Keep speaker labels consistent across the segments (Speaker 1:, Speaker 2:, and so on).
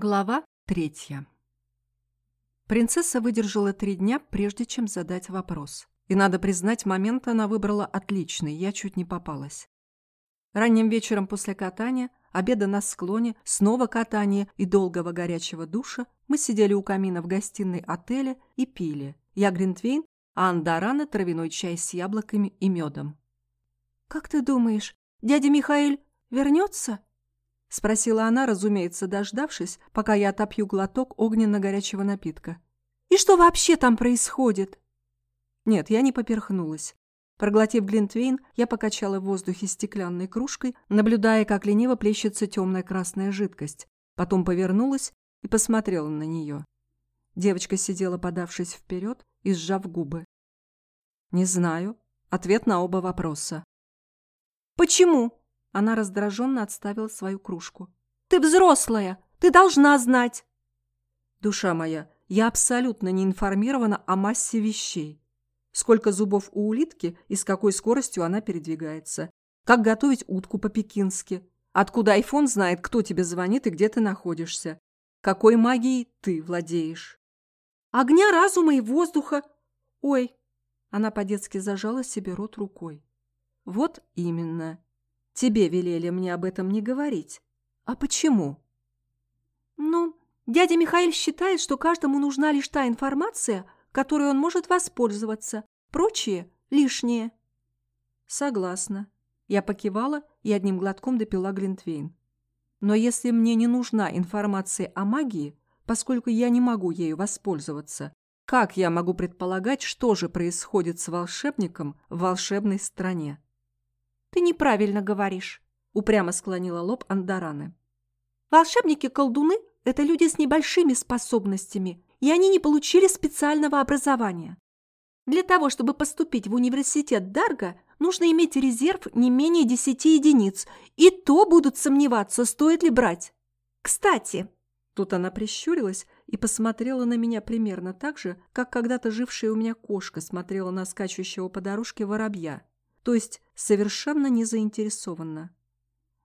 Speaker 1: Глава третья. Принцесса выдержала три дня, прежде чем задать вопрос. И, надо признать, момент она выбрала отличный, я чуть не попалась. Ранним вечером после катания, обеда на склоне, снова катание и долгого горячего душа мы сидели у камина в гостиной отеля и пили. Я Гринтвейн, а Андарана травяной чай с яблоками и медом. «Как ты думаешь, дядя Михаил вернется?» — спросила она, разумеется, дождавшись, пока я отопью глоток огненно-горячего напитка. «И что вообще там происходит?» Нет, я не поперхнулась. Проглотив глинтвейн, я покачала в воздухе стеклянной кружкой, наблюдая, как лениво плещется темная красная жидкость. Потом повернулась и посмотрела на нее. Девочка сидела, подавшись вперед и сжав губы. «Не знаю». Ответ на оба вопроса.
Speaker 2: «Почему?» Она раздраженно отставила свою кружку. «Ты взрослая! Ты должна знать!»
Speaker 1: «Душа моя, я абсолютно не информирована о массе вещей. Сколько зубов у улитки и с какой скоростью она передвигается. Как готовить утку по-пекински. Откуда айфон знает, кто тебе звонит и где ты находишься. Какой магией ты владеешь.
Speaker 2: Огня, разума и воздуха. Ой. Она по-детски зажала себе рот рукой.
Speaker 1: Вот именно. Тебе велели мне об этом не говорить. А почему?
Speaker 2: Ну, дядя Михаил считает, что каждому нужна лишь та информация, которой он может воспользоваться. Прочие – лишнее.
Speaker 1: Согласна. Я покивала и одним глотком допила Глинтвейн. Но если мне не нужна информация о магии, поскольку я не могу ею воспользоваться, как я могу предполагать, что же происходит с волшебником в волшебной стране?
Speaker 2: «Ты неправильно говоришь», — упрямо склонила лоб Андараны. «Волшебники-колдуны — это люди с небольшими способностями, и они не получили специального образования. Для того, чтобы поступить в университет Дарга, нужно иметь резерв не менее десяти единиц, и то будут сомневаться, стоит ли брать. Кстати...»
Speaker 1: Тут она прищурилась и посмотрела на меня примерно так же, как когда-то жившая у меня кошка смотрела на скачущего по дорожке воробья то есть совершенно не заинтересованно.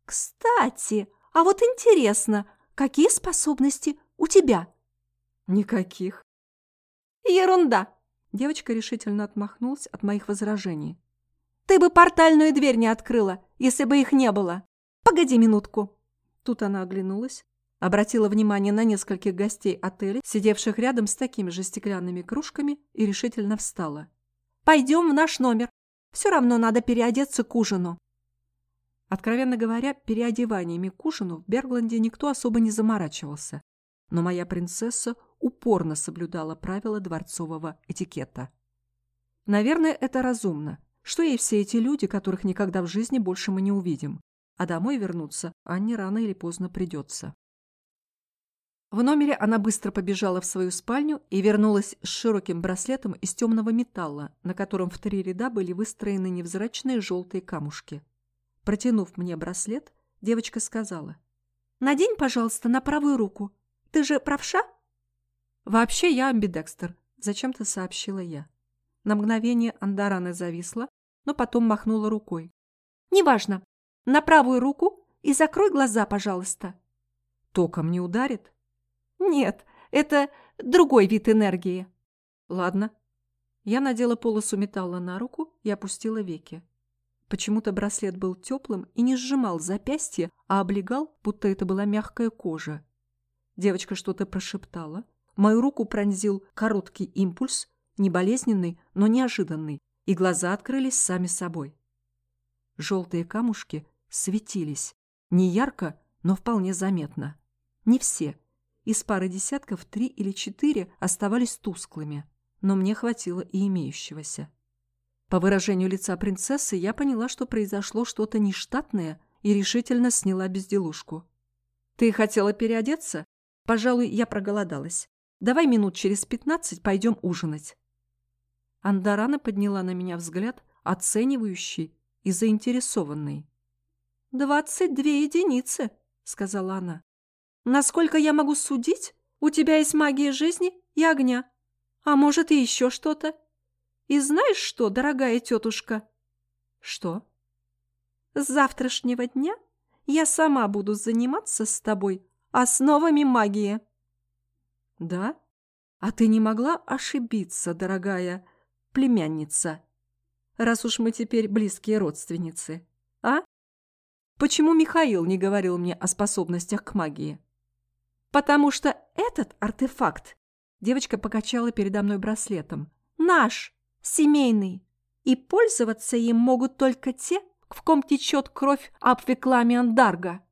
Speaker 2: «Кстати, а вот интересно, какие способности у тебя?»
Speaker 1: «Никаких».
Speaker 2: «Ерунда!»
Speaker 1: Девочка решительно отмахнулась от моих возражений.
Speaker 2: «Ты бы портальную дверь не открыла, если бы их не было. Погоди минутку».
Speaker 1: Тут она оглянулась, обратила внимание на нескольких гостей отеля, сидевших рядом с такими же стеклянными кружками, и решительно встала.
Speaker 2: «Пойдем в наш номер. Все равно надо переодеться к ужину».
Speaker 1: Откровенно говоря, переодеваниями к ужину в Бергланде никто особо не заморачивался. Но моя принцесса упорно соблюдала правила дворцового этикета. Наверное, это разумно. Что ей все эти люди, которых никогда в жизни больше мы не увидим? А домой вернуться Анне рано или поздно придется. В номере она быстро побежала в свою спальню и вернулась с широким браслетом из темного металла, на котором в три ряда были выстроены невзрачные желтые камушки. Протянув мне браслет, девочка сказала.
Speaker 2: «Надень, пожалуйста, на правую руку. Ты же правша?»
Speaker 1: «Вообще я амбидекстер», — зачем-то сообщила я. На мгновение Андарана зависла, но потом махнула рукой.
Speaker 2: «Неважно. На правую руку и закрой глаза, пожалуйста».
Speaker 1: «Током не ударит?»
Speaker 2: Нет, это другой вид энергии.
Speaker 1: Ладно. Я надела полосу металла на руку и опустила веки. Почему-то браслет был теплым и не сжимал запястье, а облегал, будто это была мягкая кожа. Девочка что-то прошептала. Мою руку пронзил короткий импульс, не болезненный, но неожиданный, и глаза открылись сами собой. Желтые камушки светились. Не ярко, но вполне заметно. Не все — из пары десятков три или четыре оставались тусклыми, но мне хватило и имеющегося. По выражению лица принцессы я поняла, что произошло что-то нештатное и решительно сняла безделушку. «Ты хотела переодеться? Пожалуй, я проголодалась. Давай минут через пятнадцать пойдем ужинать». Андарана подняла на меня взгляд, оценивающий и заинтересованный.
Speaker 2: «Двадцать две единицы», — сказала она. Насколько я могу судить, у тебя есть магия жизни и огня. А может, и еще что-то. И знаешь что, дорогая тетушка?
Speaker 1: Что?
Speaker 2: С завтрашнего дня я сама буду заниматься с тобой основами магии.
Speaker 1: Да? А ты не могла ошибиться, дорогая племянница, раз уж мы теперь близкие родственницы, а? Почему Михаил не говорил мне о способностях к магии?
Speaker 2: Потому что этот артефакт, девочка покачала передо мной браслетом, наш, семейный, и пользоваться им могут только те, в ком течет кровь Апвеклами Андарга.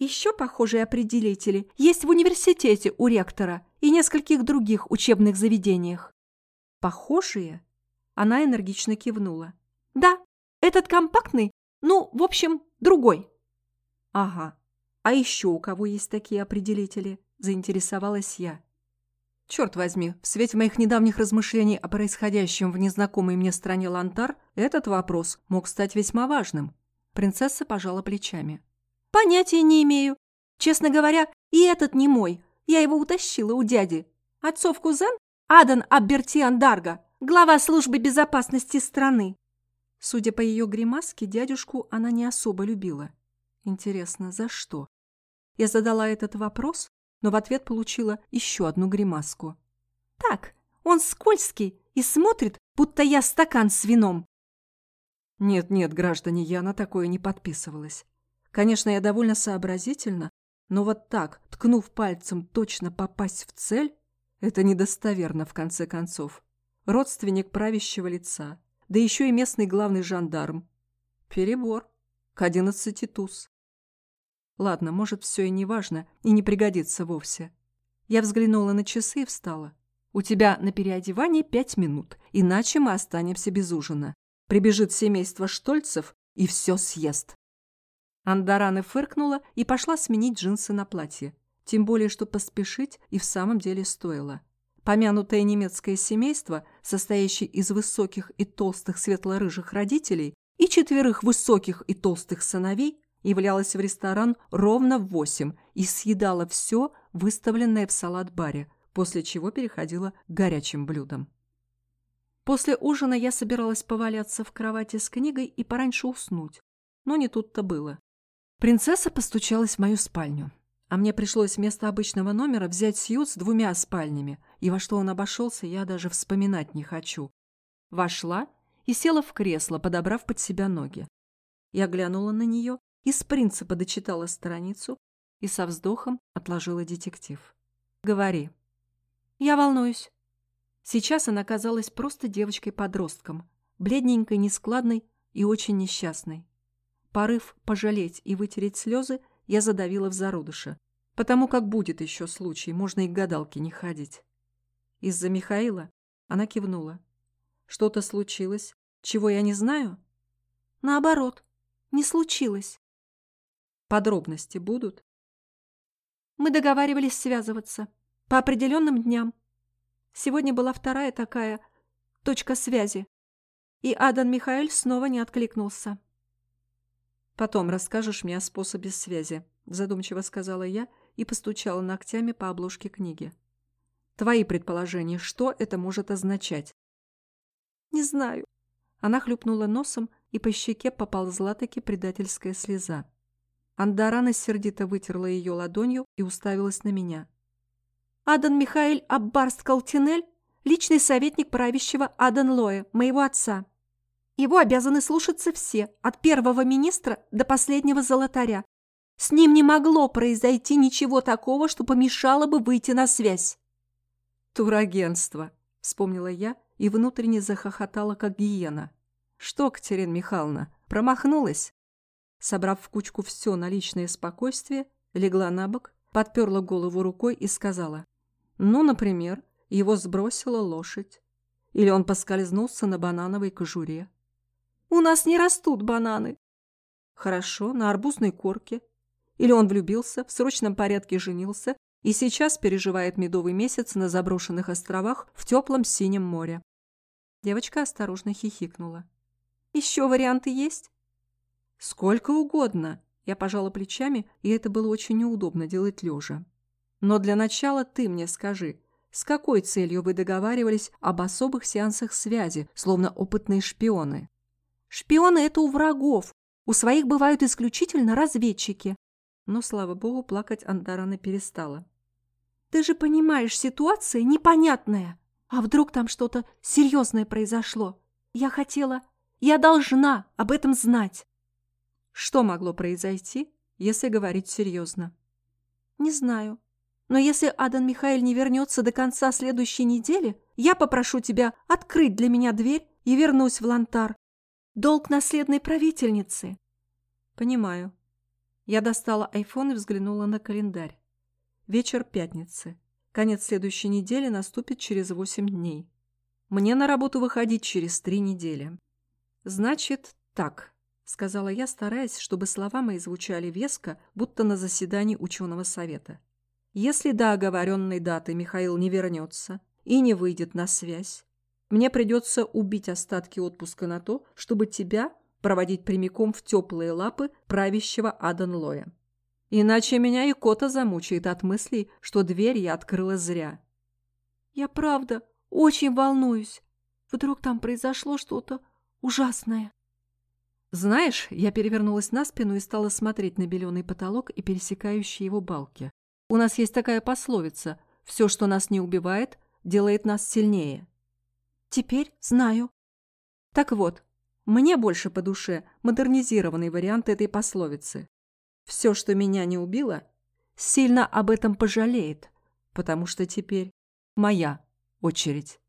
Speaker 2: Еще похожие определители есть в университете у ректора и нескольких других учебных заведениях.
Speaker 1: Похожие? Она энергично кивнула.
Speaker 2: Да, этот компактный, ну, в общем, другой.
Speaker 1: Ага. А еще у кого есть такие определители? Заинтересовалась я. Черт возьми, в свете моих недавних размышлений о происходящем в незнакомой мне стране Лантар, этот вопрос мог стать весьма важным. Принцесса пожала плечами.
Speaker 2: Понятия не имею. Честно говоря, и этот не мой. Я его утащила у дяди. Отцов кузен Адан Аббертиан Дарга, глава службы безопасности страны.
Speaker 1: Судя по ее гримаске, дядюшку она не особо любила. Интересно, за что? Я задала этот вопрос, но в ответ получила еще одну гримаску.
Speaker 2: «Так, он скользкий и смотрит, будто я стакан с вином».
Speaker 1: Нет-нет, граждане, я на такое не подписывалась. Конечно, я довольно сообразительна, но вот так, ткнув пальцем, точно попасть в цель, это недостоверно, в конце концов. Родственник правящего лица, да еще и местный главный жандарм. Перебор. К одиннадцати туз. Ладно, может, все и не важно, и не пригодится вовсе. Я взглянула на часы и встала. У тебя на переодевание пять минут, иначе мы останемся без ужина. Прибежит семейство Штольцев и все съест. Андарана фыркнула и пошла сменить джинсы на платье. Тем более, что поспешить и в самом деле стоило. Помянутое немецкое семейство, состоящее из высоких и толстых светло-рыжих родителей и четверых высоких и толстых сыновей, являлось в ресторан ровно в восемь и съедало все, выставленное в салат-баре, после чего переходила к горячим блюдам. После ужина я собиралась поваляться в кровати с книгой и пораньше уснуть, но не тут-то было. Принцесса постучалась в мою спальню. А мне пришлось вместо обычного номера взять сьют с двумя спальнями, и во что он обошелся, я даже вспоминать не хочу. Вошла и села в кресло, подобрав под себя ноги. Я глянула на нее, из принципа дочитала страницу и со вздохом отложила детектив. «Говори».
Speaker 2: «Я волнуюсь».
Speaker 1: Сейчас она казалась просто девочкой-подростком, бледненькой, нескладной и очень несчастной. Порыв пожалеть и вытереть слезы я задавила в зародыше, потому как будет еще случай, можно и к гадалке не ходить. Из-за Михаила она кивнула. Что-то случилось, чего я не знаю?
Speaker 2: Наоборот, не случилось.
Speaker 1: Подробности будут?
Speaker 2: Мы договаривались связываться по определенным дням. Сегодня была вторая такая точка связи, и Адан Михаил снова не откликнулся.
Speaker 1: «Потом расскажешь мне о способе связи», – задумчиво сказала я и постучала ногтями по обложке книги. «Твои предположения, что это может означать?»
Speaker 2: «Не знаю».
Speaker 1: Она хлюпнула носом, и по щеке поползла-таки предательская слеза. Андарана сердито вытерла ее ладонью и уставилась на меня.
Speaker 2: «Адан Михаил Аббарст Калтинель, личный советник правящего Адан Лоя, моего отца. Его обязаны слушаться все, от первого министра до последнего золотаря. С ним не могло произойти ничего такого, что помешало бы выйти на связь.
Speaker 1: «Турагентство», — вспомнила я и внутренне захохотала, как гиена. «Что, Катерина Михайловна, промахнулась?» Собрав в кучку все наличное спокойствие, легла на бок, подперла голову рукой и сказала. «Ну, например, его сбросила лошадь. Или он поскользнулся на банановой кожуре.
Speaker 2: У нас не растут бананы.
Speaker 1: Хорошо, на арбузной корке. Или он влюбился, в срочном порядке женился и сейчас переживает медовый месяц на заброшенных островах в теплом синем море. Девочка осторожно хихикнула.
Speaker 2: Еще варианты есть?
Speaker 1: Сколько угодно. Я пожала плечами, и это было очень неудобно делать лежа. Но для начала ты мне скажи, с какой целью вы договаривались об особых сеансах связи, словно опытные шпионы?
Speaker 2: Шпионы – это у врагов. У своих бывают исключительно разведчики.
Speaker 1: Но, слава богу, плакать Андарана перестала.
Speaker 2: «Ты же понимаешь, ситуация непонятная. А вдруг там что-то серьезное произошло? Я хотела... Я должна об этом знать».
Speaker 1: Что могло произойти, если говорить серьезно?
Speaker 2: «Не знаю. Но если Адан Михаил не вернется до конца следующей недели, я попрошу тебя открыть для меня дверь и вернусь в Лантар. Долг наследной правительницы».
Speaker 1: «Понимаю». Я достала айфон и взглянула на календарь. Вечер пятницы. Конец следующей недели наступит через восемь дней. Мне на работу выходить через три недели. Значит, так, сказала я, стараясь, чтобы слова мои звучали веско, будто на заседании ученого совета. Если до оговоренной даты Михаил не вернется и не выйдет на связь, мне придется убить остатки отпуска на то, чтобы тебя проводить прямиком в теплые лапы правящего Аданлоя. Иначе меня и кота замучает от мыслей, что дверь я открыла зря.
Speaker 2: Я правда очень волнуюсь. Вдруг там произошло что-то ужасное.
Speaker 1: Знаешь, я перевернулась на спину и стала смотреть на беленый потолок и пересекающие его балки. У нас есть такая пословица «Все, что нас не убивает, делает нас сильнее».
Speaker 2: Теперь знаю.
Speaker 1: Так вот, мне больше по душе модернизированный вариант этой пословицы. Все, что меня не убило, сильно об этом пожалеет, потому что теперь моя очередь.